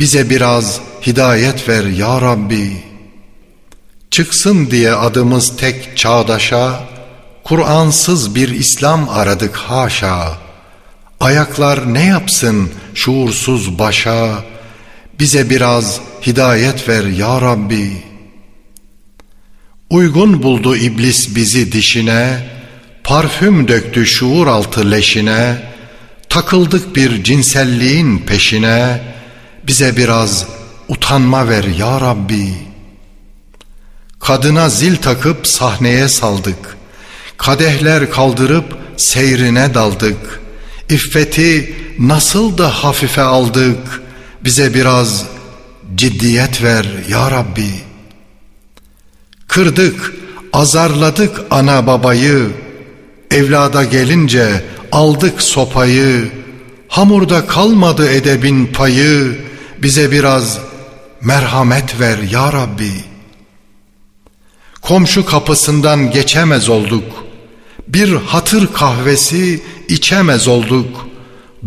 Bize biraz hidayet ver ya Rabbi. Çıksın diye adımız tek çağdaşa, Kur'ansız bir İslam aradık haşa. Ayaklar ne yapsın şuursuz başa, Bize biraz hidayet ver ya Rabbi. Uygun buldu iblis bizi dişine, Parfüm döktü şuur altı leşine, Takıldık bir cinselliğin peşine, Bize biraz utanma ver ya Rabbi. Kadına zil takıp sahneye saldık. Kadehler kaldırıp seyrine daldık. İffeti nasıl da hafife aldık. Bize biraz ciddiyet ver ya Rabbi. Kırdık, azarladık ana babayı. Evlada gelince aldık sopayı. Hamurda kalmadı edebin payı. Bize biraz merhamet ver ya Rabbi.'' Komşu kapısından geçemez olduk. Bir hatır kahvesi içemez olduk.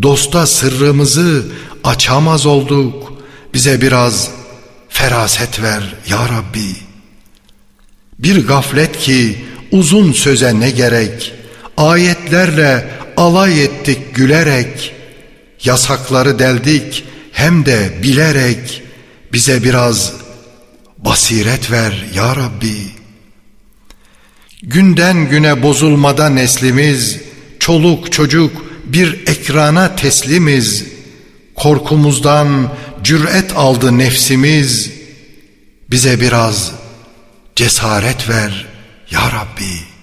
Dosta sırrımızı açamaz olduk. Bize biraz feraset ver ya Rabbi. Bir gaflet ki uzun söze ne gerek. Ayetlerle alay ettik gülerek. Yasakları deldik hem de bilerek. Bize biraz basiret ver ya Rabbi.'' Günden güne bozulmada neslimiz, çoluk çocuk bir ekrana teslimiz. Korkumuzdan cüret aldı nefsimiz. Bize biraz cesaret ver ya Rabbi.''